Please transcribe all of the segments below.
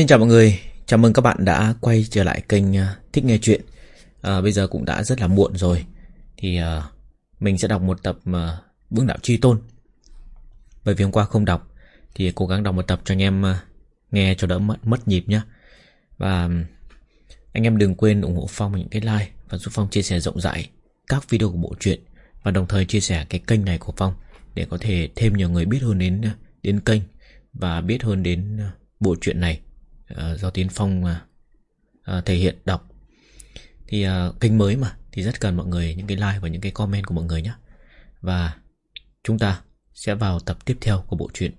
Xin chào mọi người, chào mừng các bạn đã quay trở lại kênh à, Thích Nghe Chuyện. À, Bây giờ cũng đã rất là muộn rồi. Thì à, mình sẽ đọc một tập à, Vương Đạo Chi Tôn. Bởi vì hôm qua không đọc Thì cố gắng đọc một tập cho anh em à, nghe cho đỡ mất, mất nhịp nhé Và anh em đừng quên ủng hộ Phong những cái like Và giúp Phong chia sẻ rộng rãi các video của bộ truyện Và đồng thời chia sẻ cái kênh này của Phong Để có thể thêm nhiều người biết hơn đến à, đến kênh Và biết hơn đến à, bộ truyện này uh, do Tiến Phong uh, uh, thể hiện đọc. Thì uh, kênh mới mà thì rất cần mọi người những cái like và những cái comment của mọi người nhé và chúng ta sẽ vào tập tiếp theo của bộ truyện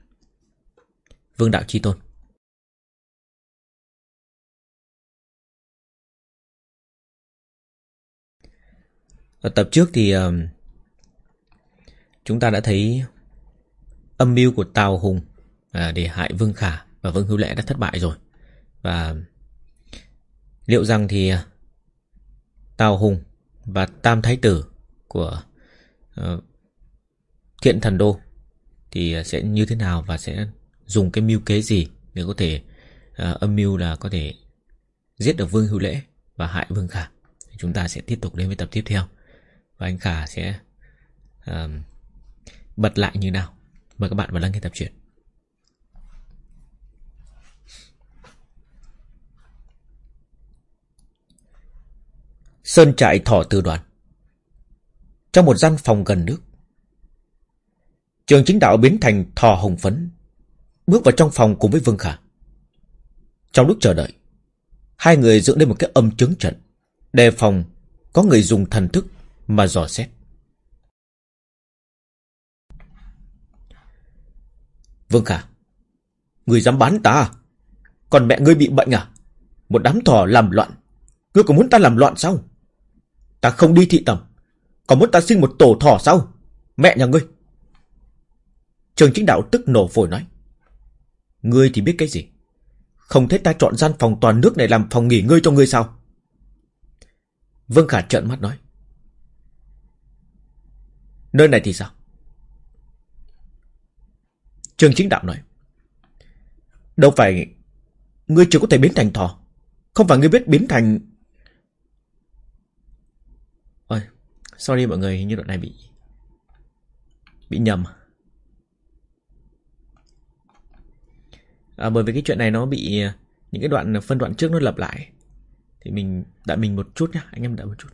Vương Đạo Chi Tôn. Ở tập trước thì uh, chúng ta đã thấy âm mưu của Tào Hùng à, để hại Vương Khả và Vương Hữu Lệ đã thất bại rồi. Và liệu rằng thì à, Tào Hùng và Tam Thái Tử của uh, Thiện Thần Đô thì sẽ như thế nào và sẽ dùng cái mưu kế gì để có thể uh, âm mưu là có thể giết được Vương Hữu Lễ và hại Vương Khả. Chúng ta sẽ tiếp tục đến với tập tiếp theo và anh Khả sẽ uh, bật lại như nào. Mời các bạn vào lắng nghe tập truyện. Sơn trại thỏ từ đoàn. Trong một gian phòng gần nước, Trường chính đạo biến thành thò hồng phấn, Bước vào trong phòng cùng với Vương Khả. Trong lúc chờ đợi, Hai người dựng lên một cái âm chứng trận, Đề phòng Có người dùng thần thức Mà dò xét. Vương Khả, Người dám bán ta à? Còn mẹ ngươi bị bệnh à? Một đám thỏ làm loạn, Ngươi có muốn ta làm loạn sao? Ta không đi thị tẩm. Còn muốn ta sinh một tổ thỏ sao? Mẹ nhà ngươi. Trường chính đạo tức nổ phổi nói. Ngươi thì biết cái gì? Không thấy ta chọn gian phòng toàn nước này làm phòng nghỉ ngơi cho ngươi sao? Vương Khả trợn mắt nói. Nơi này thì sao? Trường chính đạo nói. Đâu phải, Ngươi chưa có thể biến thành thỏ. Không phải ngươi biết biến thành Sorry mọi người, hình như đoạn này bị bị nhầm. À, bởi vì cái chuyện này nó bị những cái đoạn phân đoạn trước nó lặp lại. Thì mình đợi mình một chút nhá, anh em đợi một chút.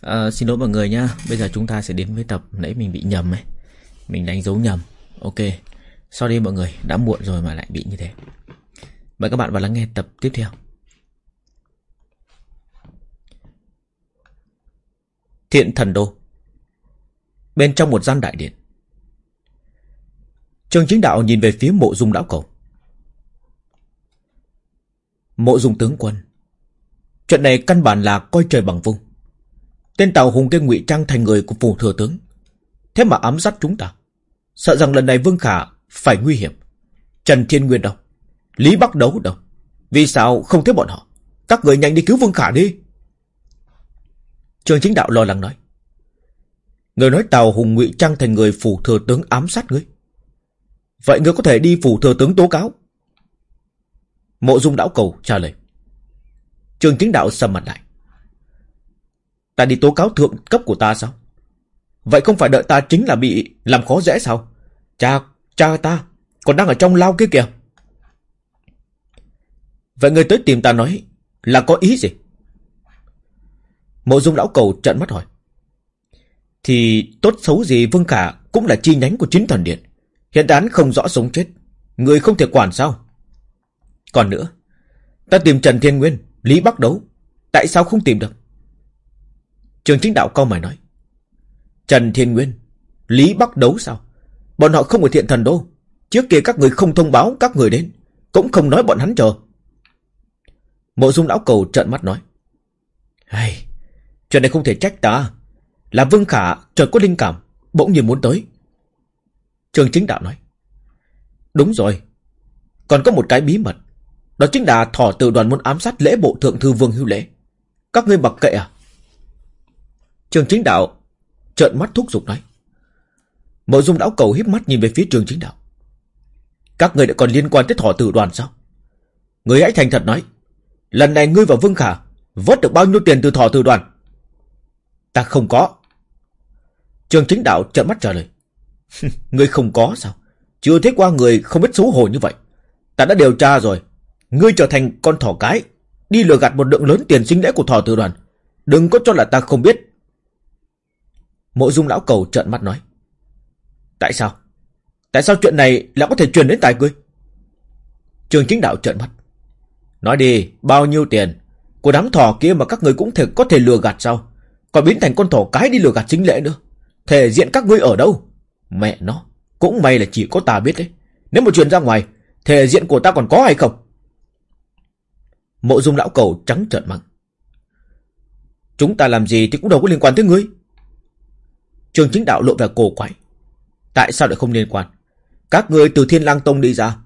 À, Xin lỗi mọi người nhá. Bây giờ chúng ta sẽ đến với tập nãy mình bị nhầm ấy. Mình đánh dấu nhầm. Ok. Sorry mọi người đã muộn rồi mà lại bị như thế. Mời các bạn vào lắng nghe tập tiếp theo. Thiện thần đô. Bên trong một gian đại điện. Trương chính đạo nhìn về phía mộ dung lão cầu Mộ dung tướng quân Chuyện này căn bản là coi trời bằng vung. Tên tàu hùng kia ngụy trang thành người của phủ thừa tướng. Thế mà ám sát chúng ta. Sợ rằng lần này Vương Khả phải nguy hiểm. Trần Thiên Nguyên đâu? Lý Bắc Đấu đâu? Vì sao không thấy bọn họ? Các người nhanh đi cứu Vương Khả đi. Trường chính đạo lo lắng nói. Người nói tàu hùng ngụy trang thành người phủ thừa tướng ám sát ngươi. Vậy ngươi có thể đi phủ thừa tướng tố cáo. Mộ dung đảo cầu trả lời. Trường chính đạo sầm mặt lại. Ta đi tố cáo thượng cấp của ta sao? Vậy không phải đợi ta chính là bị làm khó dễ sao? Cha, cha ta Còn đang ở trong lao kia kìa. Vậy người tới tìm ta nói Là có ý gì? Mộ dung lão cầu trận mắt hỏi. Thì tốt xấu gì Vương Khả Cũng là chi nhánh của chính thần điện. Hiện tại không rõ sống chết. Người không thể quản sao? Còn nữa Ta tìm Trần Thiên Nguyên Lý Bắc Đấu. Tại sao không tìm được? Trường chính đạo câu mày nói Trần Thiên Nguyên Lý Bắc Đấu sao? Bọn họ không ở thiện thần đô. Trước kia các người không thông báo các người đến Cũng không nói bọn hắn chờ. Mộ dung lão cầu trợn mắt nói Hey, Chuyện này không thể trách ta. Là Vương Khả chợt có linh cảm Bỗng nhiên muốn tới. Trường chính đạo nói Đúng rồi Còn có một cái bí mật. Đó chính là thỏ từ đoàn muốn ám sát lễ bộ thượng thư Vương Hưu Lễ. Các ngươi mặc kệ à? Trường chính đạo trợn mắt thúc giục nói. Mộ dung lão cầu híp mắt nhìn về phía trường chính đạo. Các người đã còn liên quan tới thỏ tử đoàn sao? Người hãy thành thật nói, Lần này ngươi và Vương Khả Vớt được bao nhiêu tiền từ thỏ tử đoàn? Ta không có. Trường chính đạo trợn mắt trả lời. Ngươi không có sao? Chưa thấy qua người không biết xấu hổ như vậy. Ta đã điều tra rồi. Ngươi trở thành con thỏ cái. Đi lừa gạt một lượng lớn tiền sinh lễ của thỏ tử đoàn. Đừng có cho là ta không biết. Mộ dung lão cầu trợn mắt nói. Tại sao? Tại sao chuyện này lại có thể truyền đến tài ngươi? Trường chính đạo trợn mắt. Nói đi, bao nhiêu tiền? Của đám thỏ kia mà các người cũng thể có thể lừa gạt sao? Còn biến thành con thỏ cái đi lừa gạt chính lễ nữa. Thể diện các ngươi ở đâu? Mẹ nó, Cũng may là chỉ có ta biết đấy. Nếu mà truyền ra ngoài, Thể diện của ta còn có hay không? Mộ dung lão cầu trắng trợn mắng Chúng ta làm gì thì cũng đâu có liên quan tới ngươi. Trường chính đạo lộ vẻ cổ quái. Tại sao lại không liên quan? Các người từ Thiên lang Tông đi ra.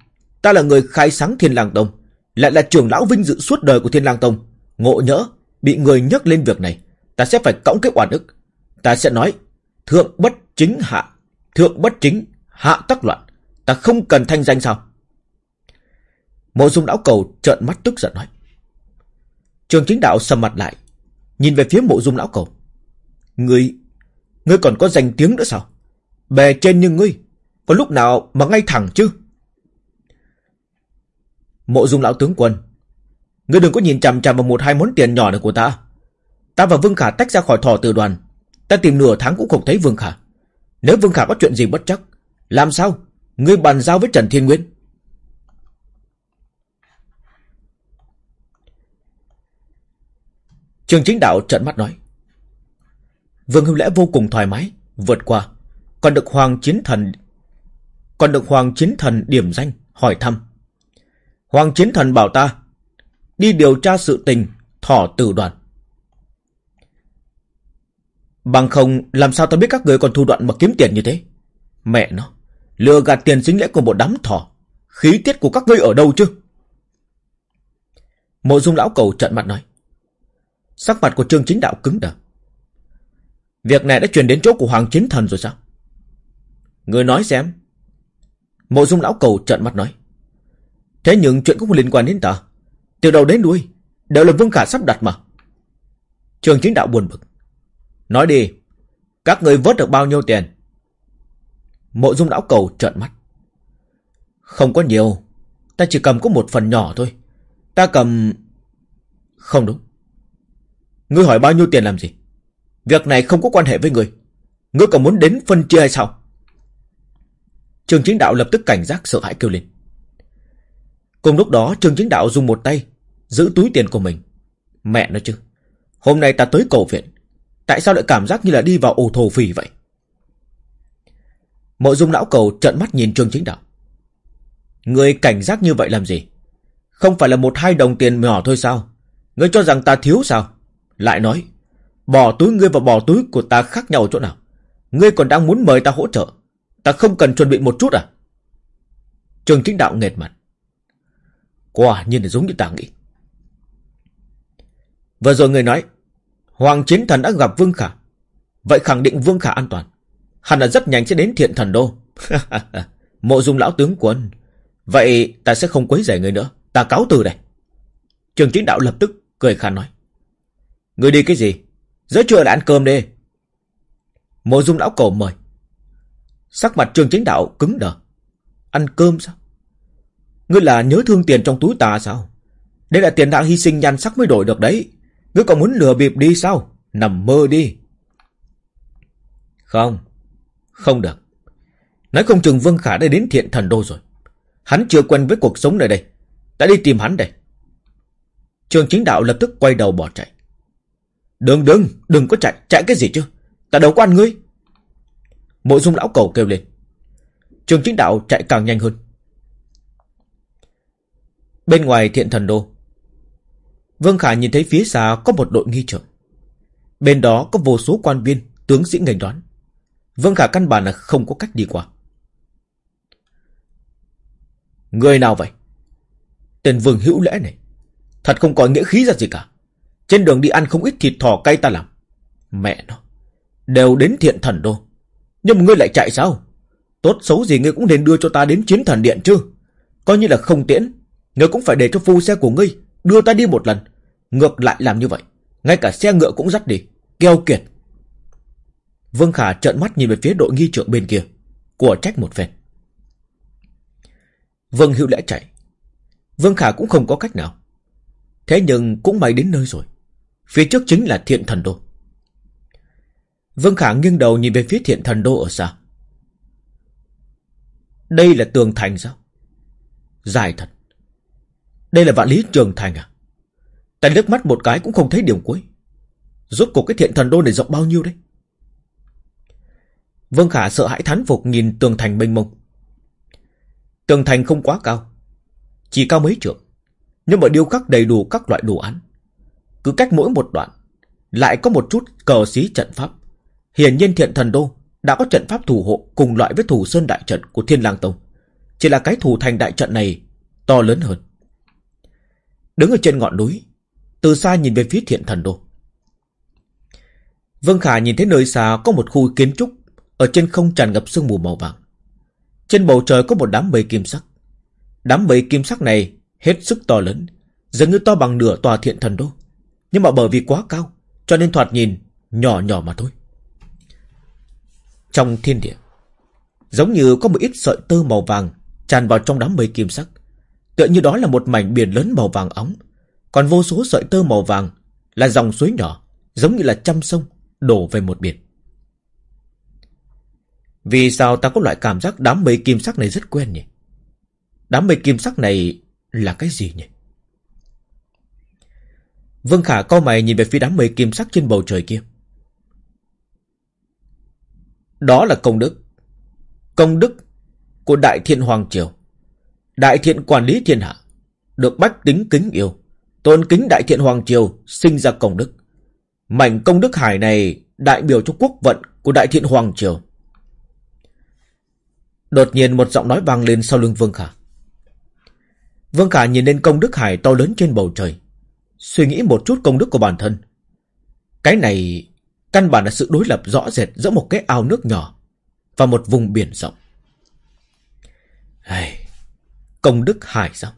Ta là người khai sáng Thiên lang Tông, Lại là trưởng lão vinh dự suốt đời của Thiên lang Tông. Ngộ nhỡ, Bị người nhắc lên việc này, Ta sẽ phải cõng cái oan ức. Ta sẽ nói, Thượng bất chính hạ, Thượng bất chính Hạ tắc loạn, Ta không cần thanh danh sao? Mộ dung lão cầu trợn mắt tức giận nói. Trường chính đạo sầm mặt lại, Nhìn về phía mộ dung lão cầu. Người Ngươi còn có danh tiếng nữa sao? Bề trên như ngươi, Có lúc nào mà ngay thẳng chứ? Mộ dung lão tướng quân, Ngươi đừng có nhìn chằm chằm vào một hai món tiền nhỏ này của ta. Ta và Vương Khả tách ra khỏi thỏ từ đoàn. Ta tìm nửa tháng cũng không thấy Vương Khả. Nếu Vương Khả có chuyện gì bất chắc, Làm sao Ngươi bàn giao với Trần Thiên Nguyên? Trường chính đạo trận mắt nói Vương Hưu Lễ vô cùng thoải mái, Vượt qua. Còn được Hoàng Chiến Thần, Còn được Hoàng Chiến Thần điểm danh, Hỏi thăm. Hoàng Chiến Thần bảo ta, Đi điều tra sự tình, Thỏ tử đoàn Bằng không, làm sao ta biết các người còn thu đoạn mà kiếm tiền như thế? Mẹ nó, Lừa gạt tiền sinh lễ của một đám thỏ, Khí tiết của các ngươi ở đâu chứ? Mộ dung lão cầu trận mặt nói. Sắc mặt của trương chính đạo cứng đờ. Việc này đã truyền đến chỗ của Hoàng Chiến Thần rồi sao? Người nói xem. Mộ dung lão cầu trợn mắt nói. Thế nhưng chuyện cũng liên quan đến ta. Từ đầu đến đuôi, Đều là Vương Khả sắp đặt mà. Trường chính đạo buồn bực. Nói đi, Các người vớt được bao nhiêu tiền? Mộ dung lão cầu trợn mắt. Không có nhiều, Ta chỉ cầm có một phần nhỏ thôi. Ta cầm Không đúng. Ngươi hỏi bao nhiêu tiền làm gì? Việc này không có quan hệ với người, Ngươi còn muốn đến phân chia hay sao? Trường chính đạo lập tức cảnh giác sợ hãi kêu lên. Cùng lúc đó trường chính đạo dùng một tay giữ túi tiền của mình. Mẹ nói chứ. Hôm nay ta tới cầu viện. Tại sao lại cảm giác như là đi vào ổ thổ phì vậy? Mộ dung lão cầu trợn mắt nhìn trường chính đạo. Người cảnh giác như vậy làm gì? Không phải là một hai đồng tiền nhỏ thôi sao? Ngươi cho rằng ta thiếu sao? Lại nói, bỏ túi ngươi và bỏ túi của ta khác nhau chỗ nào? Ngươi còn đang muốn mời ta hỗ trợ. Ta không cần chuẩn bị một chút à? Trường chính đạo nghệt mặt. Quả nhiên là giống như ta nghĩ. Vừa rồi người nói, Hoàng Chiến Thần đã gặp Vương Khả. Vậy khẳng định Vương Khả an toàn. Hẳn là rất nhanh sẽ đến thiện thần đô. Mộ dung lão tướng quân. Vậy ta sẽ không quấy rầy người nữa. Ta cáo từ đây. Trường chính đạo lập tức cười khăn nói. Người đi cái gì? Giữa trưa là ăn cơm đi. Mộ dung lão cầu mời. Sắc mặt trường chính đạo cứng đờ. Ăn cơm sao? Ngươi là nhớ thương tiền trong túi ta sao? Đây là tiền đã hy sinh nhan sắc mới đổi được đấy. Ngươi còn muốn lừa bịp đi sao? Nằm mơ đi. Không. Không được. Nói không chừng Vương Khả đã đến thiện thần đô rồi. Hắn chưa quen với cuộc sống nơi đây. Ta đi tìm hắn đây. Trường chính đạo lập tức quay đầu bỏ chạy. Đừng đừng, đừng có chạy, chạy cái gì chứ? Ta đâu có ăn ngươi. Mộ dung lão cầu kêu lên. Trường chính đạo chạy càng nhanh hơn. Bên ngoài thiện thần đô, Vương Khả nhìn thấy phía xa có một đội nghi trưởng. Bên đó có vô số quan viên, tướng sĩ ngành đoán. Vương Khả căn bản là không có cách đi qua. Người nào vậy? Tên Vương Hữu Lễ này. Thật không có nghĩa khí ra gì cả. Trên đường đi ăn không ít thịt thỏ cay ta làm. Mẹ nó. Đều đến thiện thần đô. Nhưng mà ngươi lại chạy sao? Tốt xấu gì ngươi cũng nên đưa cho ta đến chiến thần điện chứ. Coi như là không tiễn. Ngươi cũng phải để cho phu xe của ngươi đưa ta đi một lần. Ngược lại làm như vậy. Ngay cả xe ngựa cũng dắt đi. Keo kiệt. Vương Khả trợn mắt nhìn về phía đội nghi trượng bên kia. Của trách một phen. Vương Hữu lẽ chạy. Vương Khả cũng không có cách nào. Thế nhưng cũng may đến nơi rồi. Phía trước chính là thiện thần đô. Vương Khả nghiêng đầu nhìn về phía thiện thần đô ở xa. Đây là tường thành sao? Dài thật. Đây là vạn lý trường thành à? Ta liếc mắt một cái cũng không thấy điểm cuối. Rốt cuộc cái thiện thần đô này rộng bao nhiêu đấy? Vương Khả sợ hãi thán phục nhìn tường thành mênh mông. Tường thành không quá cao. Chỉ cao mấy trượng. Nhưng mà điêu khắc đầy đủ các loại đồ án. Cứ cách mỗi một đoạn. Lại có một chút cờ xí trận pháp. Hiển nhiên thiện thần đô đã có trận pháp thủ hộ cùng loại với thủ sơn đại trận của Thiên lang Tông. Chỉ là cái thủ thành đại trận này to lớn hơn. Đứng ở trên ngọn núi, từ xa nhìn về phía thiện thần đô. Vương Khả nhìn thấy nơi xa có một khu kiến trúc ở trên không tràn ngập sương mù màu vàng. Trên bầu trời có một đám mây kim sắc. Đám mây kim sắc này hết sức to lớn, dường như to bằng nửa tòa thiện thần đô. Nhưng mà bởi vì quá cao, cho nên thoạt nhìn nhỏ nhỏ mà thôi. Trong thiên địa, giống như có một ít sợi tơ màu vàng tràn vào trong đám mây kim sắc. Tựa như đó là một mảnh biển lớn màu vàng óng, còn vô số sợi tơ màu vàng là dòng suối nhỏ, giống như là trăm sông đổ về một biển. Vì sao ta có loại cảm giác đám mây kim sắc này rất quen nhỉ? Đám mây kim sắc này là cái gì nhỉ? Vương Khả co mày nhìn về phía đám mây kim sắc trên bầu trời kia. Đó là công đức. Công đức của Đại Thiện Hoàng Triều. Đại Thiện quản lý thiên hạ. Được bách tính kính yêu. Tôn kính Đại Thiện Hoàng Triều sinh ra công đức. Mảnh công đức hải này đại biểu cho quốc vận của Đại Thiện Hoàng Triều. Đột nhiên một giọng nói vang lên sau lưng Vương Khả. Vương Khả nhìn lên công đức hải to lớn trên bầu trời. Suy nghĩ một chút công đức của bản thân. Cái này căn bản là sự đối lập rõ rệt giữa một cái ao nước nhỏ và một vùng biển rộng. Hey, công đức hải sao?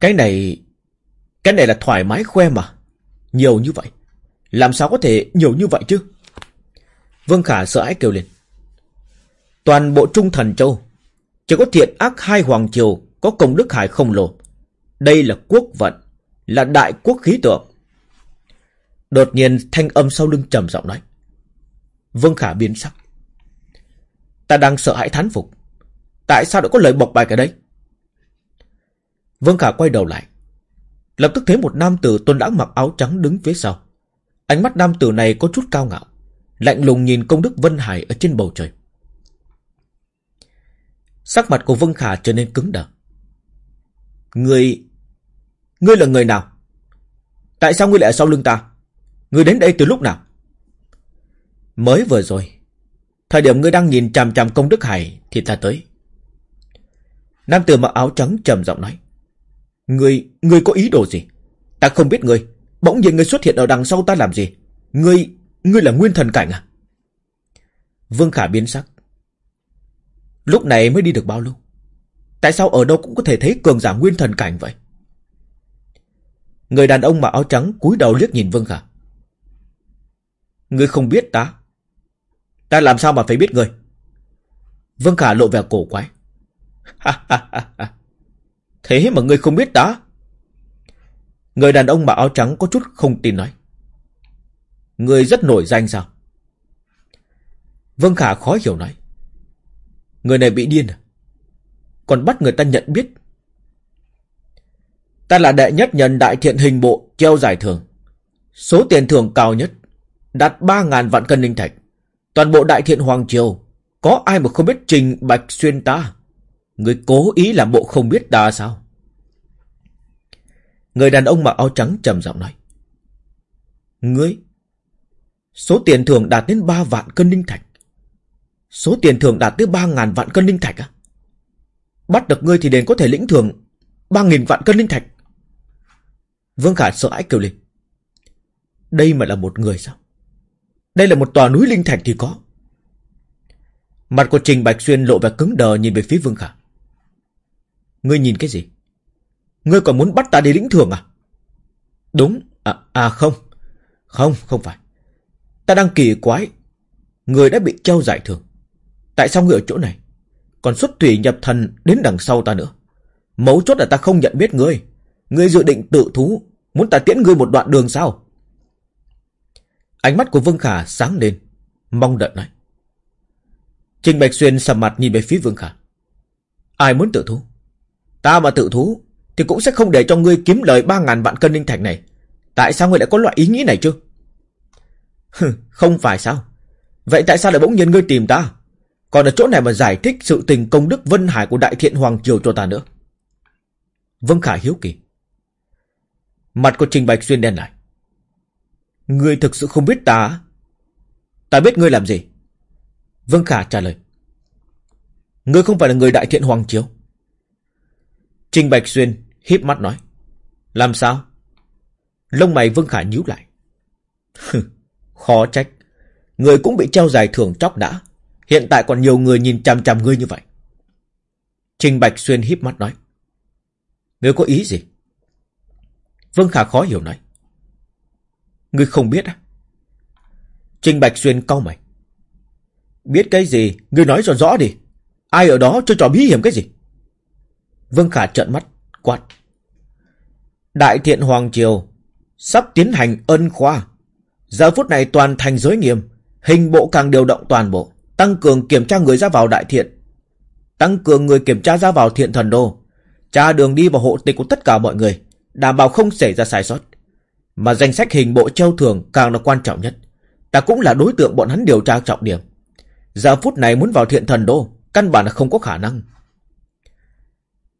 Cái này... Cái này là thoải mái khoe mà. Nhiều như vậy. Làm sao có thể nhiều như vậy chứ? Vương Khả sợ hãi kêu lên. Toàn bộ Trung Thần Châu, chỉ có thiện ác hai hoàng triều có công đức hải không lồ. Đây là quốc vận, là đại quốc khí tượng. Đột nhiên thanh âm sau lưng trầm giọng nói. Vương Khả biến sắc. Ta đang sợ hãi thán phục. Tại sao lại có lời bộc bài cả đấy? Vương Khả quay đầu lại. Lập tức thấy một nam tử tôn lãng mặc áo trắng đứng phía sau. Ánh mắt nam tử này có chút cao ngạo. Lạnh lùng nhìn công đức Vân Hải ở trên bầu trời. Sắc mặt của Vương Khả trở nên cứng đờ. Người Ngươi là người nào? Tại sao ngươi lại ở sau lưng ta? Ngươi đến đây từ lúc nào? Mới vừa rồi. Thời điểm ngươi đang nhìn chằm chằm công đức hải thì ta tới. Nam tử mặc áo trắng trầm giọng nói. Ngươi, ngươi có ý đồ gì? Ta không biết ngươi. Bỗng nhiên ngươi xuất hiện ở đằng sau ta làm gì? Ngươi, ngươi là nguyên thần cảnh à? Vương Khả biến sắc. Lúc này mới đi được bao lâu? Tại sao ở đâu cũng có thể thấy cường giả nguyên thần cảnh vậy? Người đàn ông mặc áo trắng cúi đầu liếc nhìn Vương Khả. Ngươi không biết ta. Ta làm sao mà phải biết ngươi? Vương Khả lộ vẻ cổ quái. Thế mà ngươi không biết ta? Người đàn ông mặc áo trắng có chút không tin nói. Ngươi rất nổi danh sao? Vương Khả khó hiểu nói. Người này bị điên à? Còn bắt người ta nhận biết. Ta là đệ nhất nhân đại thiện hình bộ treo giải thưởng. Số tiền thưởng cao nhất đạt 3.000 vạn cân linh thạch. Toàn bộ đại thiện Hoàng Triều có ai mà không biết Trình Bạch Xuyên ta? Người cố ý làm bộ không biết ta sao? Người đàn ông mặc áo trắng trầm giọng nói. Ngươi, số tiền thưởng đạt đến 3 vạn cân linh thạch. Số tiền thưởng đạt tới 3.000 vạn cân linh thạch á? Bắt được ngươi thì đền có thể lĩnh thưởng 3.000 vạn cân linh thạch. Vương Khả sợ hãi kêu lên. Đây mà là một người sao? Đây là một tòa núi linh thạch thì có. Mặt của Trình Bạch Xuyên lộ vẻ cứng đờ nhìn về phía Vương Khả. Ngươi nhìn cái gì? Ngươi còn muốn bắt ta đi lĩnh thưởng à? Đúng, à, à không. Không, không phải. Ta đang kỳ quái. Người đã bị treo giải thưởng. Tại sao ngươi ở chỗ này? Còn xuất tùy nhập thần đến đằng sau ta nữa. Mấu chốt là ta không nhận biết ngươi. Ngươi dự định tự thú. Muốn ta tiễn ngươi một đoạn đường sao? Ánh mắt của Vương Khả sáng lên. Mong đợi nói. Trình Bạch Xuyên sầm mặt nhìn về phía Vương Khả. Ai muốn tự thú? Ta mà tự thú thì cũng sẽ không để cho ngươi kiếm lời ba ngàn vạn cân linh thạch này. Tại sao ngươi lại có loại ý nghĩ này chứ? không phải sao? Vậy tại sao lại bỗng nhiên ngươi tìm ta? Còn ở chỗ này mà giải thích sự tình công đức Vân Hải của Đại Thiện Hoàng Triều cho ta nữa. Vương Khả hiếu kỳ. Mặt của Trình Bạch Xuyên đen lại. Ngươi thực sự không biết ta Ta biết ngươi làm gì? Vương Khả trả lời. Ngươi không phải là người Đại Thiện Hoàng chiếu. Trình Bạch Xuyên híp mắt nói. Làm sao? Lông mày Vương Khả nhíu lại. Khó trách. Người cũng bị treo dài thưởng chóc đã. Hiện tại còn nhiều người nhìn chằm chằm ngươi như vậy. Trình Bạch Xuyên híp mắt nói. Ngươi có ý gì? Vương Khả khó hiểu nói. Ngươi không biết à? Trình Bạch Xuyên cau mày. Biết cái gì? Ngươi nói cho rõ đi. Ai ở đó cho trò bí hiểm cái gì? Vương Khả trợn mắt, quát. Đại thiện Hoàng Triều sắp tiến hành ân khoa. Giờ phút này toàn thành giới nghiêm, hình bộ càng điều động toàn bộ, tăng cường kiểm tra người ra vào đại thiện. Tăng cường người kiểm tra ra vào thiện thần đô, tra đường đi và hộ tịch của tất cả mọi người, đảm bảo không xảy ra sai sót. Mà danh sách hình bộ treo thường càng là quan trọng nhất. Ta cũng là đối tượng bọn hắn điều tra trọng điểm. Giờ phút này muốn vào thiện thần đô, căn bản là không có khả năng.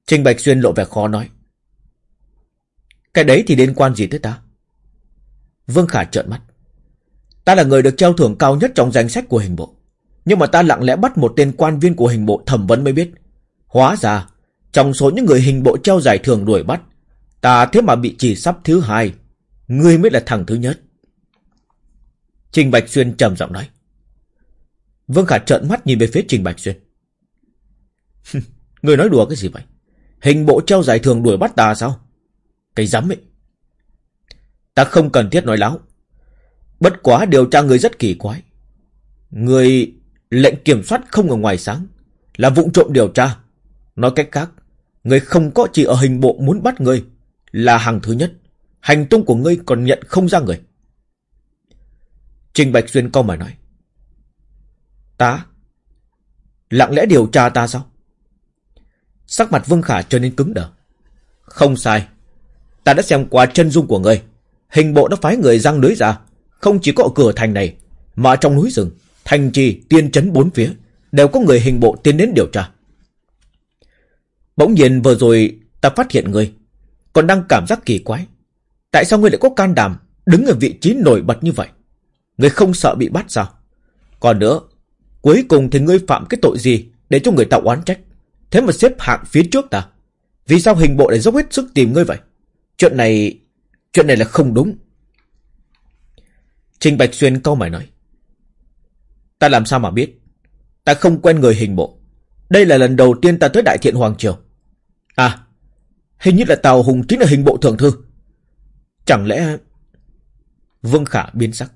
Trình Bạch Xuyên lộ vẻ khó nói. Cái đấy thì liên quan gì tới ta? Vương Khả trợn mắt. Ta là người được treo thưởng cao nhất trong danh sách của hình bộ. Nhưng mà ta lặng lẽ bắt một tên quan viên của hình bộ thẩm vấn mới biết. Hóa ra, trong số những người hình bộ treo giải thưởng đuổi bắt, ta thế mà bị chỉ sắp thứ hai. Ngươi mới là thằng thứ nhất. Trình Bạch Xuyên trầm giọng nói. Vương Khả trợn mắt nhìn về phía Trình Bạch Xuyên. Người nói đùa cái gì vậy? Hình bộ treo giải thường đuổi bắt ta sao? Cái dám ấy. Ta không cần thiết nói láo. Bất quá điều tra người rất kỳ quái. Người lệnh kiểm soát không ở ngoài sáng. Là vụng trộm điều tra. Nói cách khác. Người không có chỉ ở hình bộ muốn bắt người. Là hàng thứ nhất. Hành tung của ngươi còn nhận không ra người. Trình Bạch Xuyên câu mà nói. Ta? Lặng lẽ điều tra ta sao? Sắc mặt Vương Khả trở nên cứng đờ. Không sai. Ta đã xem qua chân dung của ngươi. Hình bộ đã phái người răng lưới ra. Không chỉ có ở cửa thành này, mà trong núi rừng, thành trì, tiên trấn bốn phía, đều có người hình bộ tiến đến điều tra. Bỗng nhiên vừa rồi ta phát hiện ngươi, còn đang cảm giác kỳ quái. Tại sao ngươi lại có can đảm đứng ở vị trí nổi bật như vậy? Ngươi không sợ bị bắt sao? Còn nữa, cuối cùng thì ngươi phạm cái tội gì để cho người ta oán trách? Thế mà xếp hạng phía trước ta. Vì sao hình bộ lại dốc hết sức tìm ngươi vậy? Chuyện này... Chuyện này là không đúng. Trình Bạch Xuyên câu mày nói. Ta làm sao mà biết? Ta không quen người hình bộ. Đây là lần đầu tiên ta tới Đại Thiện Hoàng Triều. À, hình như là Tào Hùng chính là hình bộ thượng thư. Chẳng lẽ... Vương Khả biến sắc.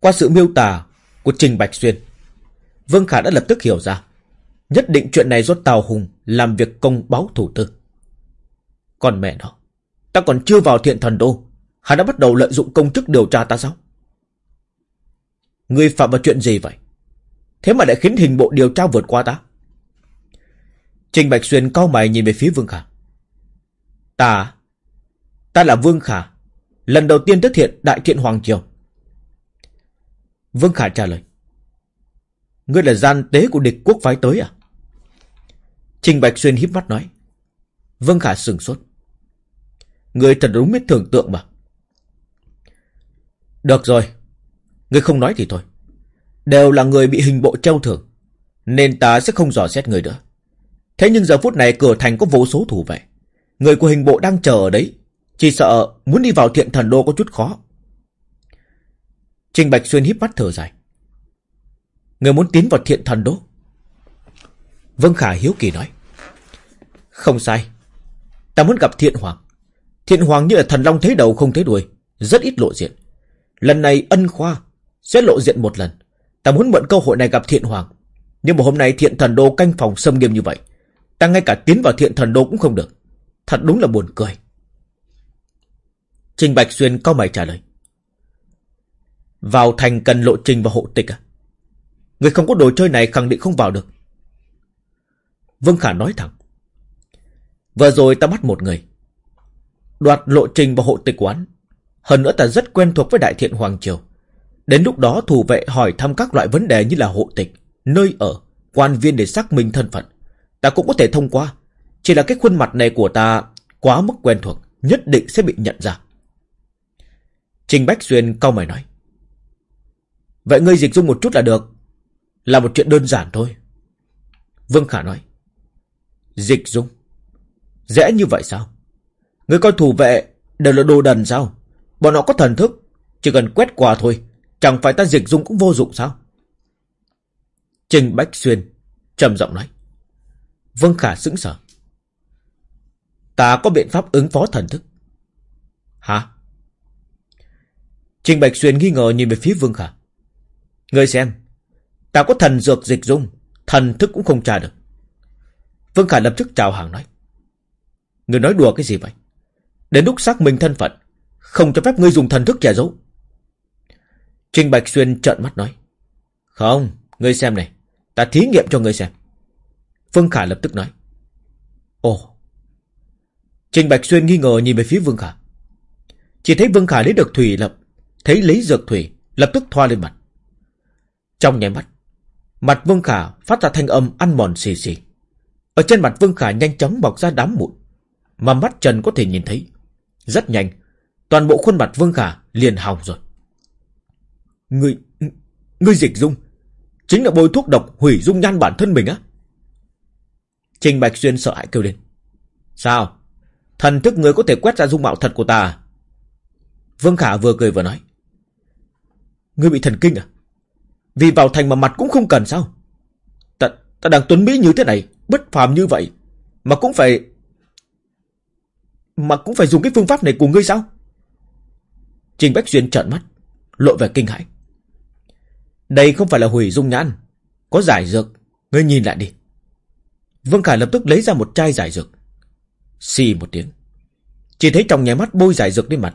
Qua sự miêu tả của Trình Bạch Xuyên, Vương Khả đã lập tức hiểu ra. Nhất định chuyện này do Tào Hùng làm việc công báo thủ tư. Còn mẹ nó, ta còn chưa vào thiện thần đô, hắn đã bắt đầu lợi dụng công chức điều tra ta sao? Ngươi phạm vào chuyện gì vậy? Thế mà lại khiến hình bộ điều tra vượt qua ta? Trình Bạch Xuyên cao mày nhìn về phía Vương Khả. Ta, ta là Vương Khả, lần đầu tiên xuất thiện đại thiện Hoàng Triều. Vương Khả trả lời. Ngươi là gian tế của địch quốc phái tới à? Trình Bạch Xuyên híp mắt nói. Vương Khả sừng sốt. Ngươi thật đúng biết tưởng tượng mà. Được rồi. Ngươi không nói thì thôi. Đều là người bị hình bộ treo thưởng. Nên ta sẽ không dò xét người nữa. Thế nhưng giờ phút này cửa thành có vô số thủ vệ. Người của hình bộ đang chờ ở đấy. Chỉ sợ muốn đi vào thiện thần đô có chút khó. Trình Bạch Xuyên híp mắt thở dài. Người muốn tiến vào thiện thần đô. Vân Khả hiếu kỳ nói. Không sai. Ta muốn gặp thiện hoàng. Thiện hoàng như là thần long thấy đầu không thấy đuôi. Rất ít lộ diện. Lần này ân khoa sẽ lộ diện một lần. Ta muốn mượn cơ hội này gặp thiện hoàng. Nhưng mà hôm nay thiện thần đô canh phòng xâm nghiêm như vậy. Ta ngay cả tiến vào thiện thần đô cũng không được. Thật đúng là buồn cười. Trình Bạch Xuyên cao mày trả lời. Vào thành cần lộ trình và hộ tịch à? Người không có đồ chơi này khẳng định không vào được. Vương Khả nói thẳng. Vừa rồi ta bắt một người. Đoạt lộ trình và hộ tịch quán. Hơn nữa ta rất quen thuộc với Đại Thiện Hoàng Triều. Đến lúc đó thủ vệ hỏi thăm các loại vấn đề như là hộ tịch, nơi ở, quan viên để xác minh thân phận. Ta cũng có thể thông qua. Chỉ là cái khuôn mặt này của ta quá mức quen thuộc, nhất định sẽ bị nhận ra. Trình Bách Xuyên cau mày nói. Vậy ngươi dịch dung một chút là được. Là một chuyện đơn giản thôi. Vương Khả nói. Dịch dung? Dễ như vậy sao? Ngươi coi thủ vệ đều là đồ đần sao? Bọn họ có thần thức. Chỉ cần quét qua thôi. Chẳng phải ta dịch dung cũng vô dụng sao? Trình Bách Xuyên trầm giọng nói. Vương Khả sững sờ. Ta có biện pháp ứng phó thần thức. Hả? Trình Bạch Xuyên nghi ngờ nhìn về phía Vương Khả. Người xem, ta có thần dược dịch dung, thần thức cũng không tra được. Vương Khả lập tức chào hàng nói. Người nói đùa cái gì vậy? Đến lúc xác minh thân phận, không cho phép ngươi dùng thần thức che giấu. Trình Bạch Xuyên trợn mắt nói. Không, ngươi xem này, ta thí nghiệm cho ngươi xem. Vương Khả lập tức nói. Ồ. Trình Bạch Xuyên nghi ngờ nhìn về phía Vương Khả. Chỉ thấy Vương Khả lấy được thủy lập, thấy lấy dược thủy, lập tức thoa lên mặt. Trong nháy mắt, mặt Vương Khả phát ra thanh âm ăn mòn xì xì. Ở trên mặt Vương Khả nhanh chóng bọc ra đám mụn, mà mắt Trần có thể nhìn thấy. Rất nhanh, toàn bộ khuôn mặt Vương Khả liền hỏng rồi. Người người dịch dung, chính là bôi thuốc độc hủy dung nhan bản thân mình á. Trình Bạch Xuyên sợ hãi kêu lên. Sao? Thần thức người có thể quét ra dung mạo thật của ta à? Vương Khả vừa cười vừa nói. Ngươi bị thần kinh à? Vì vào thành mà mặt cũng không cần sao? Ta, ta đang tuấn mỹ như thế này, bất phàm như vậy, mà cũng phải... Mà cũng phải dùng cái phương pháp này của ngươi sao? Trình Bách Xuyên trợn mắt, lộ vẻ kinh hãi. Đây không phải là hủy dung nhãn, có giải dược, ngươi nhìn lại đi. Vương Khải lập tức lấy ra một chai giải dược. Xì một tiếng. Chỉ thấy trong nháy mắt bôi giải dược lên mặt.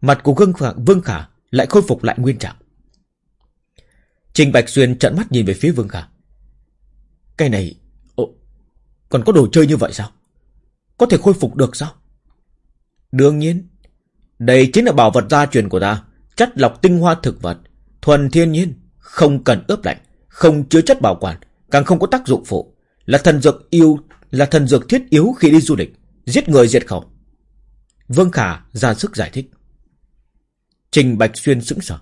Mặt của Vương Khả, Vương Khả lại khôi phục lại nguyên trạng. Trình Bạch Xuyên trợn mắt nhìn về phía Vương Khả. Cái này... Ồ, còn có đồ chơi như vậy sao? Có thể khôi phục được sao? Đương nhiên. Đây chính là bảo vật gia truyền của ta. Chất lọc tinh hoa thực vật. Thuần thiên nhiên. Không cần ướp lạnh. Không chứa chất bảo quản. Càng không có tác dụng phụ. Là thần dược yêu... Là thần dược thiết yếu khi đi du lịch. Giết người diệt khẩu. Vương Khả ra sức giải thích. Trình Bạch Xuyên sững sờ.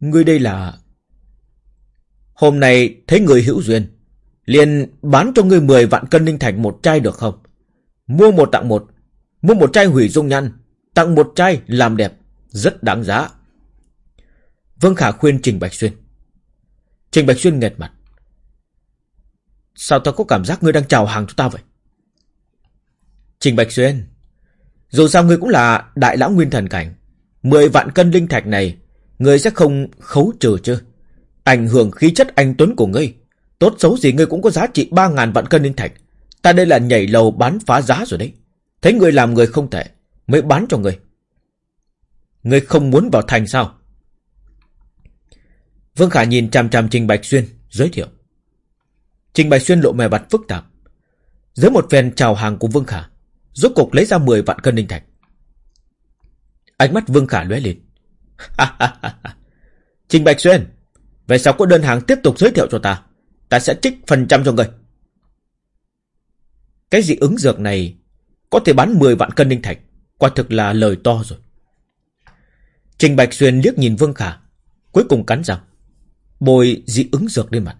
Ngươi đây là... Hôm nay thấy người hữu duyên. liền bán cho ngươi 10 vạn cân linh thạch một chai được không? Mua một tặng một. Mua một chai hủy dung nhan. Tặng một chai làm đẹp. Rất đáng giá. Vương Khả khuyên Trình Bạch Xuyên. Trình Bạch Xuyên nghẹt mặt. Sao ta có cảm giác ngươi đang chào hàng cho ta vậy? Trình Bạch Xuyên. Dù sao ngươi cũng là đại lão nguyên thần cảnh. Mười vạn cân linh thạch này, ngươi sẽ không khấu trừ chứ? Ảnh hưởng khí chất anh Tuấn của ngươi. Tốt xấu gì ngươi cũng có giá trị ba ngàn vạn cân linh thạch. Ta đây là nhảy lầu bán phá giá rồi đấy. Thấy ngươi làm người không tệ, mới bán cho ngươi. Ngươi không muốn vào thành sao? Vương Khả nhìn chằm chằm Trình Bạch Xuyên, giới thiệu. Trình Bạch Xuyên lộ mè mặt phức tạp. Dưới một phen chào hàng của Vương Khả, rốt cục lấy ra 10 vạn cân linh thạch. Ánh mắt Vương Khả lóe lên. Trình Bạch Xuyên, về sau có đơn hàng tiếp tục giới thiệu cho ta, ta sẽ trích phần trăm cho người. Cái dị ứng dược này có thể bán 10 vạn cân linh thạch, quả thực là lời to rồi. Trình Bạch Xuyên liếc nhìn Vương Khả, cuối cùng cắn răng, bồi dị ứng dược lên mặt.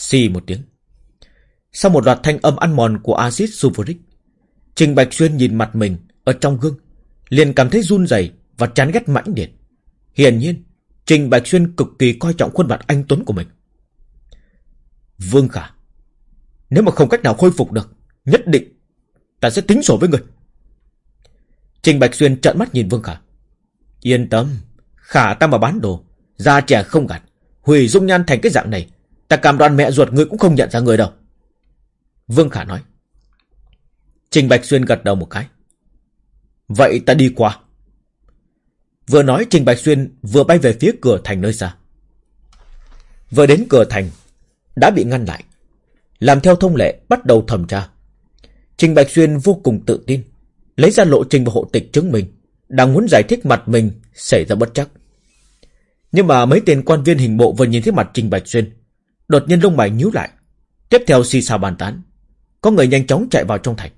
Xì một tiếng. Sau một loạt thanh âm ăn mòn của axit sulfuric, Trình Bạch Xuyên nhìn mặt mình ở trong gương, liền cảm thấy run rẩy và chán ghét mãnh liệt. Hiển nhiên, Trình Bạch Xuyên cực kỳ coi trọng khuôn mặt anh tuấn của mình. Vương Khả, nếu mà không cách nào khôi phục được, nhất định ta sẽ tính sổ với người. Trình Bạch Xuyên trợn mắt nhìn Vương Khả. Yên tâm, Khả ta mà bán đồ, da trẻ không gạt, hủy dung nhan thành cái dạng này, ta cảm đoan mẹ ruột ngươi cũng không nhận ra người đâu. Vương Khả nói. Trình Bạch Xuyên gật đầu một cái. Vậy ta đi qua. Vừa nói Trình Bạch Xuyên vừa bay về phía cửa thành nơi xa. Vừa đến cửa thành, đã bị ngăn lại. Làm theo thông lệ bắt đầu thẩm tra. Trình Bạch Xuyên vô cùng tự tin, lấy ra lộ trình và hộ tịch chứng minh, đang muốn giải thích mặt mình xảy ra bất chắc. Nhưng mà mấy tên quan viên hình bộ vừa nhìn thấy mặt Trình Bạch Xuyên, đột nhiên lông mày nhíu lại, tiếp theo xì xào bàn tán. Có người nhanh chóng chạy vào trong thành.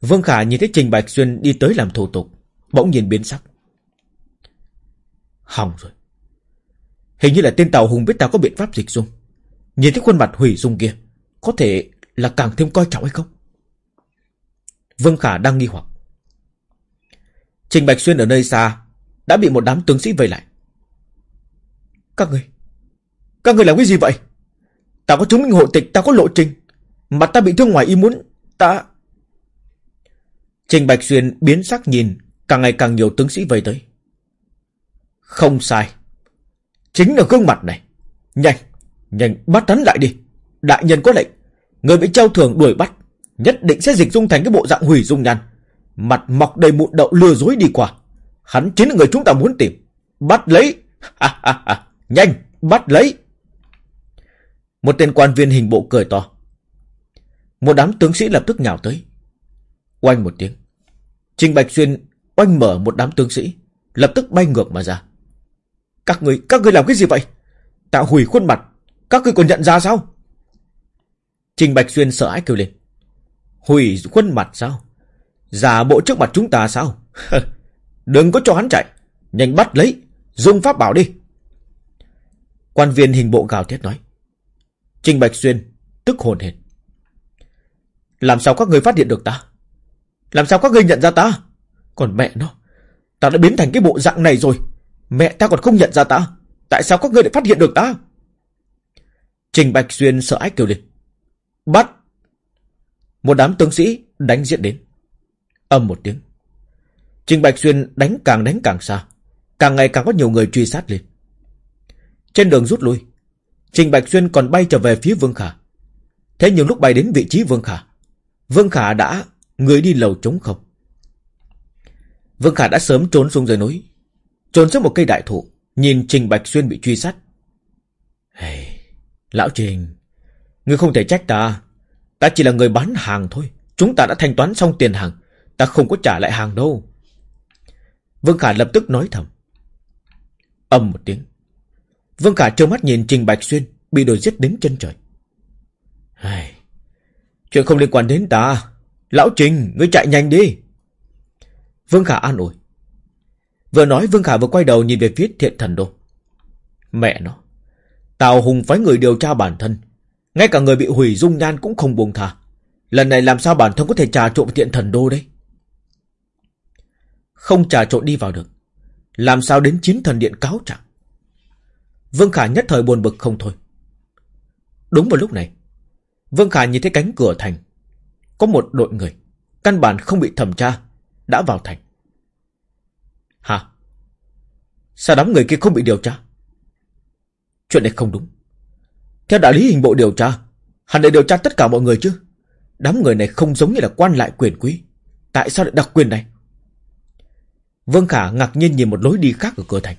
Vương Khả nhìn thấy Trình Bạch Xuyên đi tới làm thủ tục, bỗng nhìn biến sắc. Hỏng rồi. Hình như là tên Tàu Hùng biết ta có biện pháp dịch dung. Nhìn thấy khuôn mặt hủy dung kia, có thể là càng thêm coi trọng hay không? Vương Khả đang nghi hoặc. Trình Bạch Xuyên ở nơi xa, đã bị một đám tướng sĩ vây lại. Các người, các người làm cái gì vậy? Ta có chứng minh hộ tịch, ta có lộ trình. Mà ta bị thương ngoài ý muốn, ta... Trình Bạch Xuyên biến sắc nhìn, càng ngày càng nhiều tướng sĩ vây tới. Không sai. Chính là gương mặt này. Nhanh, nhanh bắt hắn lại đi. Đại nhân có lệnh, người bị treo thường đuổi bắt, nhất định sẽ dịch dung thành cái bộ dạng hủy dung nhan. Mặt mọc đầy mụn đậu lừa dối đi qua. Hắn chính là người chúng ta muốn tìm. Bắt lấy. Nhanh, bắt lấy. Một tên quan viên hình bộ cười to. Một đám tướng sĩ lập tức nhào tới. Oanh một tiếng. Trình Bạch Xuyên oanh mở một đám tướng sĩ, lập tức bay ngược mà ra. Các người, các người làm cái gì vậy? Tạo hủy khuôn mặt, các người còn nhận ra sao? Trình Bạch Xuyên sợ hãi kêu lên. Hủy khuôn mặt sao? Giả bộ trước mặt chúng ta sao? Đừng có cho hắn chạy, nhanh bắt lấy, dùng pháp bảo đi. Quan viên hình bộ gào thét nói. Trình Bạch Xuyên tức hồn hển. Làm sao các người phát hiện được ta? Làm sao các người nhận ra ta? Còn mẹ nó, ta đã biến thành cái bộ dạng này rồi. Mẹ ta còn không nhận ra ta. Tại sao các người lại phát hiện được ta? Trình Bạch Xuyên sợ ách kêu lên. Bắt! Một đám tướng sĩ đánh diện đến. Âm một tiếng. Trình Bạch Xuyên đánh càng đánh càng xa. Càng ngày càng có nhiều người truy sát lên. Trên đường rút lui, Trình Bạch Xuyên còn bay trở về phía Vương Khả. Thế nhưng lúc bay đến vị trí Vương Khả, Vương Khả đã người đi lầu trống không. Vương Khả đã sớm trốn xuống dưới núi. Trốn trước một cây đại thụ. Nhìn Trình Bạch Xuyên bị truy sát. Hey, lão Trình, ngươi không thể trách ta. Ta chỉ là người bán hàng thôi. Chúng ta đã thanh toán xong tiền hàng. Ta không có trả lại hàng đâu. Vương Khả lập tức nói thầm. Âm một tiếng. Vương Khả trơ mắt nhìn Trình Bạch Xuyên bị đuổi giết đến chân trời. Ai... chuyện không liên quan đến ta. Lão Trình, ngươi chạy nhanh đi. Vương Khả an ủi. Vừa nói Vương Khả vừa quay đầu nhìn về phía thiện thần đô. Mẹ nó. Tào Hùng phái người điều tra bản thân. Ngay cả người bị hủy dung nhan cũng không buông thả. Lần này làm sao bản thân có thể trà trộn thiện thần đô đấy? Không trà trộn đi vào được. Làm sao đến chiến thần điện cáo trạng? Vương Khả nhất thời buồn bực không thôi. Đúng vào lúc này, Vương Khả nhìn thấy cánh cửa thành. Có một đội người, căn bản không bị thẩm tra, đã vào thành. Hả? Sao đám người kia không bị điều tra? Chuyện này không đúng. Theo đạo lý hình bộ điều tra, hẳn để điều tra tất cả mọi người chứ. Đám người này không giống như là quan lại quyền quý. Tại sao lại đặc quyền này? Vương Khả ngạc nhiên nhìn một lối đi khác ở cửa thành.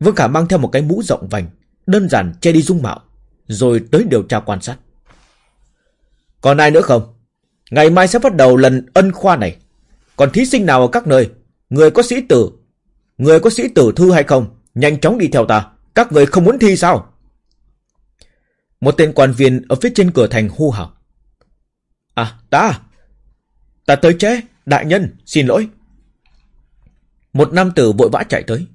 Vương Khả mang theo một cái mũ rộng vành, đơn giản che đi dung mạo, rồi tới điều tra quan sát. Còn ai nữa không? Ngày mai sẽ bắt đầu lần ân khoa này. Còn thí sinh nào ở các nơi? Người có sĩ tử? Người có sĩ tử thư hay không? Nhanh chóng đi theo ta. Các người không muốn thi sao? Một tên quan viên ở phía trên cửa thành hô hào. À, ta! Ta tới chế, đại nhân, xin lỗi. Một nam tử vội vã chạy tới.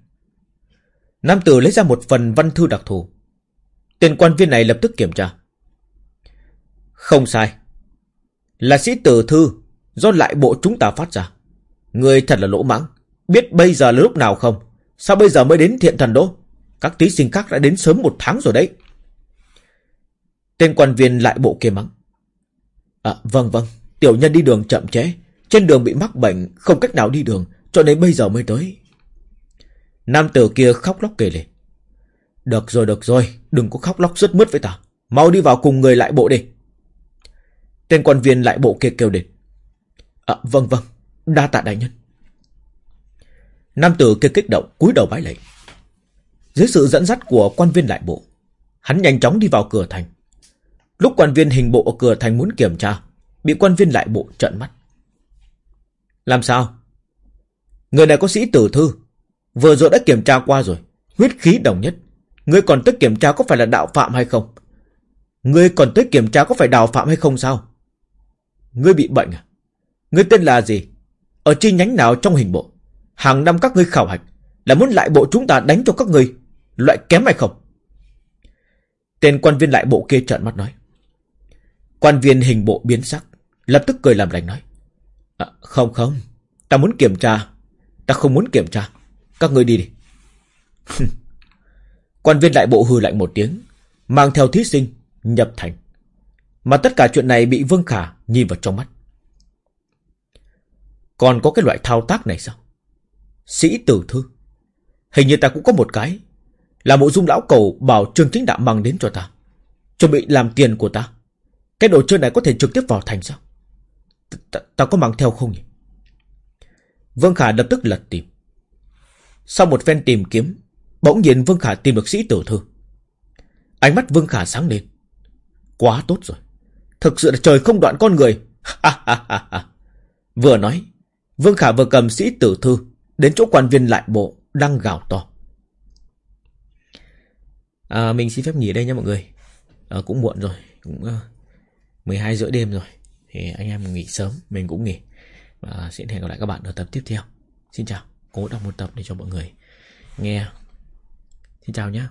Nam tử lấy ra một phần văn thư đặc thù. Tên quan viên này lập tức kiểm tra. Không sai. Là sĩ tử thư do lại bộ chúng ta phát ra. Người thật là lỗ mãng. Biết bây giờ là lúc nào không? Sao bây giờ mới đến thiện thần đô? Các thí sinh khác đã đến sớm một tháng rồi đấy. Tên quan viên lại bộ kia mắng. À, vâng vâng, tiểu nhân đi đường chậm chế. Trên đường bị mắc bệnh, không cách nào đi đường, cho nên bây giờ mới tới. Nam tử kia khóc lóc kể lên. Được rồi, được rồi, đừng có khóc lóc rất mứt với ta. Mau đi vào cùng người lại bộ đi. Tên quan viên lại bộ kia kêu đến. À, vâng vâng, đa tạ đại nhân. Nam tử kia kích động, cúi đầu bái lạy. Dưới sự dẫn dắt của quan viên lại bộ, hắn nhanh chóng đi vào cửa thành. Lúc quan viên hình bộ ở cửa thành muốn kiểm tra, bị quan viên lại bộ trợn mắt. Làm sao? Người này có sĩ tử thư, vừa rồi đã kiểm tra qua rồi, huyết khí đồng nhất. Ngươi còn tới kiểm tra có phải là đạo phạm hay không? Ngươi còn tới kiểm tra có phải đạo phạm hay không sao? Ngươi bị bệnh à? Ngươi tên là gì? Ở chi nhánh nào trong hình bộ? Hàng năm các ngươi khảo hạch là muốn lại bộ chúng ta đánh cho các ngươi loại kém hay không? Tên quan viên lại bộ kia trợn mắt nói. Quan viên hình bộ biến sắc, lập tức cười làm lành nói. À, không không, ta muốn kiểm tra, ta không muốn kiểm tra, các ngươi đi đi. quan viên đại bộ hừ lạnh một tiếng, mang theo thí sinh, nhập thành. Mà tất cả chuyện này bị Vương Khả nhìn vào trong mắt. Còn có cái loại thao tác này sao? Sĩ tử thư. Hình như ta cũng có một cái. Là mộ dung lão cầu bảo Trương Chính Đạo mang đến cho ta. Chuẩn bị làm tiền của ta. Cái đồ chơi này có thể trực tiếp vào thành sao? Ta, ta có mang theo không nhỉ? Vương Khả lập tức lật tìm. Sau một phen tìm kiếm, bỗng nhiên Vương Khả tìm được sĩ tử thư. Ánh mắt Vương Khả sáng lên. Quá tốt rồi. Thực sự là trời không đoạn con người. vừa nói, Vương Khả vừa cầm sĩ tử thư đến chỗ quan viên lại bộ đang gào to. À, mình xin phép nghỉ đây nha mọi người. À, cũng muộn rồi, cũng ờ, uh, 12 rưỡi đêm rồi. Thì anh em nghỉ sớm, mình cũng nghỉ. Và xin hẹn gặp lại các bạn ở tập tiếp theo. Xin chào, cố đọc một tập để cho mọi người nghe. Xin chào nhé.